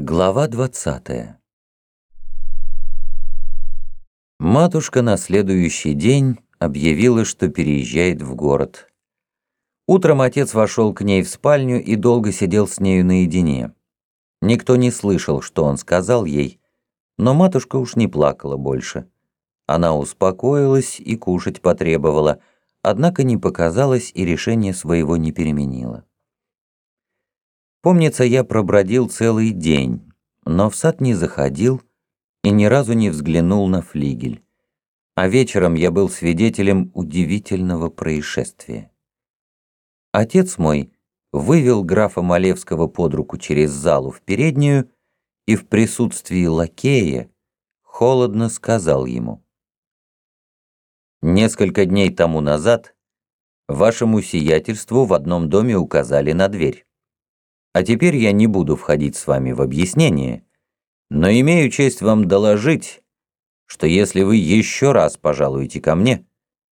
Глава двадцатая Матушка на следующий день объявила, что переезжает в город. Утром отец вошел к ней в спальню и долго сидел с нею наедине. Никто не слышал, что он сказал ей, но матушка уж не плакала больше. Она успокоилась и кушать потребовала, однако не показалось и решение своего не переменила. Помнится, я пробродил целый день, но в сад не заходил и ни разу не взглянул на флигель. А вечером я был свидетелем удивительного происшествия. Отец мой вывел графа Малевского под руку через залу в переднюю и в присутствии лакея холодно сказал ему. «Несколько дней тому назад вашему сиятельству в одном доме указали на дверь. А теперь я не буду входить с вами в объяснение, но имею честь вам доложить, что если вы еще раз пожалуете ко мне,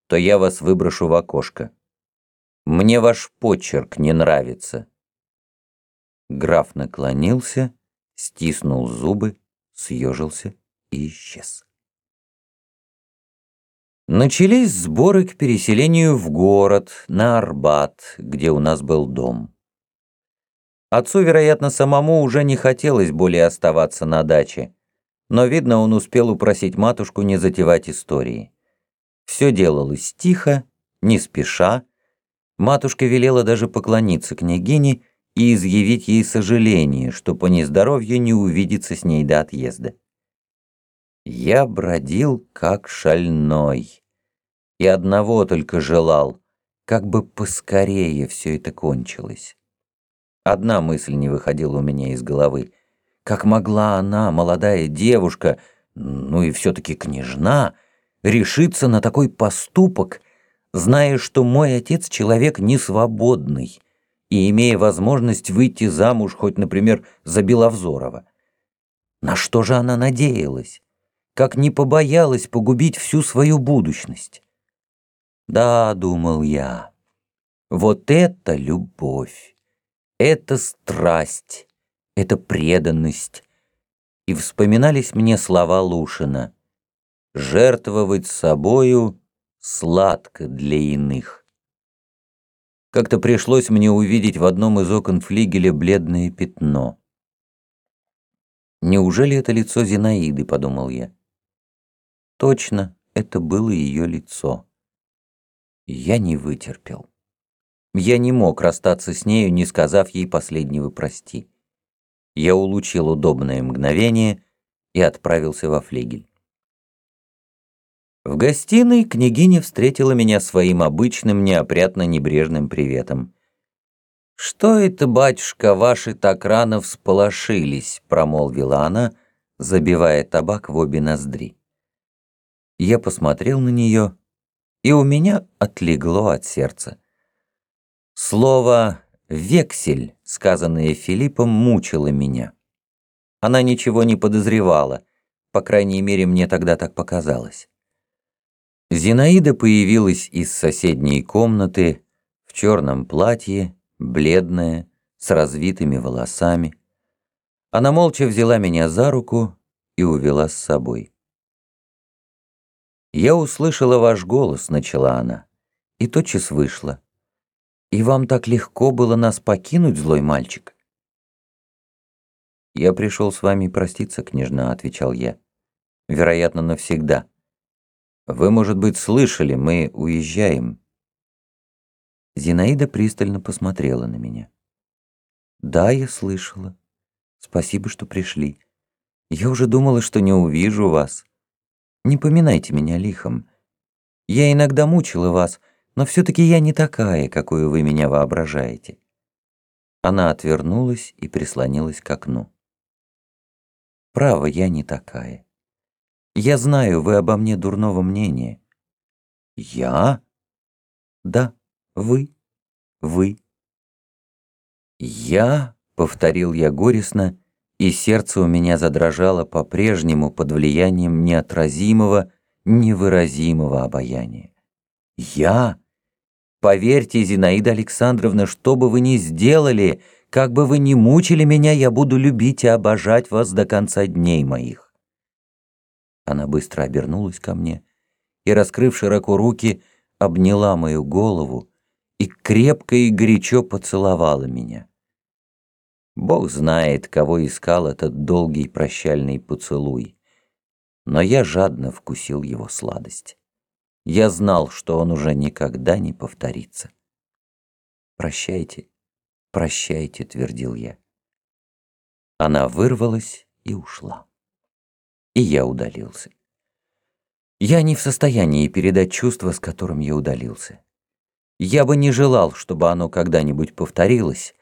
то я вас выброшу в окошко. Мне ваш почерк не нравится». Граф наклонился, стиснул зубы, съежился и исчез. Начались сборы к переселению в город, на Арбат, где у нас был дом. Отцу, вероятно, самому уже не хотелось более оставаться на даче, но, видно, он успел упросить матушку не затевать истории. Все делалось тихо, не спеша. Матушка велела даже поклониться княгине и изъявить ей сожаление, что по нездоровью не увидится с ней до отъезда. Я бродил как шальной, и одного только желал, как бы поскорее все это кончилось. Одна мысль не выходила у меня из головы. Как могла она, молодая девушка, ну и все-таки княжна, решиться на такой поступок, зная, что мой отец человек несвободный и имея возможность выйти замуж хоть, например, за Беловзорова? На что же она надеялась? Как не побоялась погубить всю свою будущность? Да, думал я, вот это любовь! Это страсть, это преданность. И вспоминались мне слова Лушина. Жертвовать собою сладко для иных. Как-то пришлось мне увидеть в одном из окон флигеля бледное пятно. «Неужели это лицо Зинаиды?» — подумал я. Точно, это было ее лицо. Я не вытерпел. Я не мог расстаться с нею, не сказав ей последнего «прости». Я улучил удобное мгновение и отправился во флигель. В гостиной княгиня встретила меня своим обычным неопрятно-небрежным приветом. «Что это, батюшка, ваши так рано всполошились?» — промолвила она, забивая табак в обе ноздри. Я посмотрел на нее, и у меня отлегло от сердца. Слово «вексель», сказанное Филиппом, мучило меня. Она ничего не подозревала, по крайней мере, мне тогда так показалось. Зинаида появилась из соседней комнаты в черном платье, бледная, с развитыми волосами. Она молча взяла меня за руку и увела с собой. «Я услышала ваш голос», — начала она, и тотчас вышла. И вам так легко было нас покинуть, злой мальчик?» «Я пришел с вами проститься, княжна», — отвечал я. «Вероятно, навсегда. Вы, может быть, слышали, мы уезжаем». Зинаида пристально посмотрела на меня. «Да, я слышала. Спасибо, что пришли. Я уже думала, что не увижу вас. Не поминайте меня лихом. Я иногда мучила вас, — но все-таки я не такая, какую вы меня воображаете». Она отвернулась и прислонилась к окну. «Право, я не такая. Я знаю, вы обо мне дурного мнения». «Я?» «Да, вы, вы». «Я?» — повторил я горестно, и сердце у меня задрожало по-прежнему под влиянием неотразимого, невыразимого обаяния. «Я?» Поверьте, Зинаида Александровна, что бы вы ни сделали, как бы вы ни мучили меня, я буду любить и обожать вас до конца дней моих». Она быстро обернулась ко мне и, раскрыв широко руки, обняла мою голову и крепко и горячо поцеловала меня. Бог знает, кого искал этот долгий прощальный поцелуй, но я жадно вкусил его сладость. Я знал, что он уже никогда не повторится. «Прощайте, прощайте», — твердил я. Она вырвалась и ушла. И я удалился. Я не в состоянии передать чувство, с которым я удалился. Я бы не желал, чтобы оно когда-нибудь повторилось,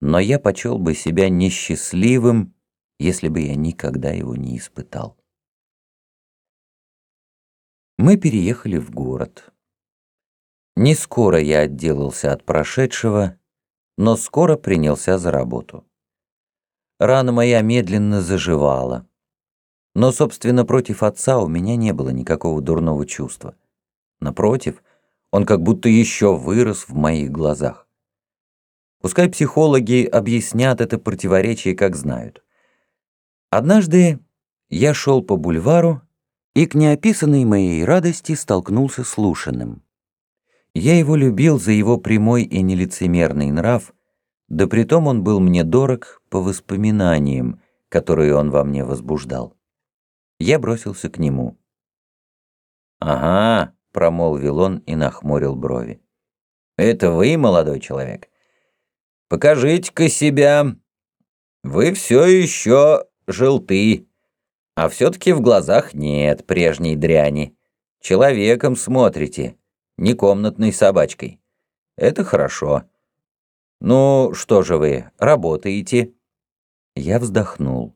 но я почел бы себя несчастливым, если бы я никогда его не испытал. Мы переехали в город. Не скоро я отделался от прошедшего, но скоро принялся за работу. Рана моя медленно заживала. Но, собственно, против отца у меня не было никакого дурного чувства. Напротив, он как будто еще вырос в моих глазах. Пускай психологи объяснят это противоречие, как знают. Однажды я шел по бульвару и к неописанной моей радости столкнулся с Лушиным. Я его любил за его прямой и нелицемерный нрав, да притом он был мне дорог по воспоминаниям, которые он во мне возбуждал. Я бросился к нему. «Ага», — промолвил он и нахмурил брови. «Это вы, молодой человек? Покажите-ка себя. Вы все еще желты». А все-таки в глазах нет прежней дряни. Человеком смотрите, не комнатной собачкой. Это хорошо. Ну, что же вы, работаете?» Я вздохнул.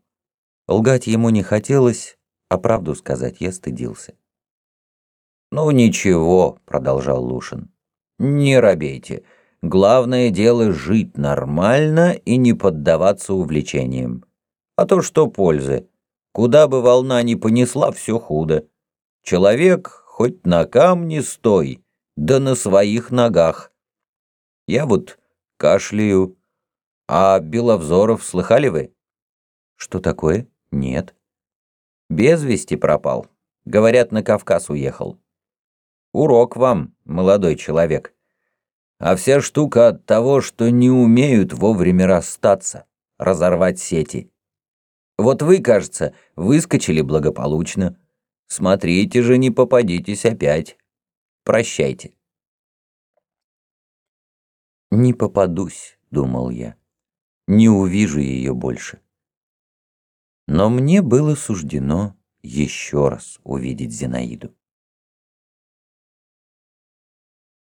Лгать ему не хотелось, а правду сказать я стыдился. «Ну ничего», — продолжал Лушин. «Не робейте. Главное дело жить нормально и не поддаваться увлечениям. А то что пользы? Куда бы волна ни понесла, все худо. Человек хоть на камне стой, да на своих ногах. Я вот кашляю. А Беловзоров слыхали вы? Что такое? Нет. Без вести пропал. Говорят, на Кавказ уехал. Урок вам, молодой человек. А вся штука от того, что не умеют вовремя расстаться, разорвать сети. Вот вы, кажется, выскочили благополучно. Смотрите же, не попадитесь опять. Прощайте. «Не попадусь», — думал я. «Не увижу ее больше». Но мне было суждено еще раз увидеть Зинаиду.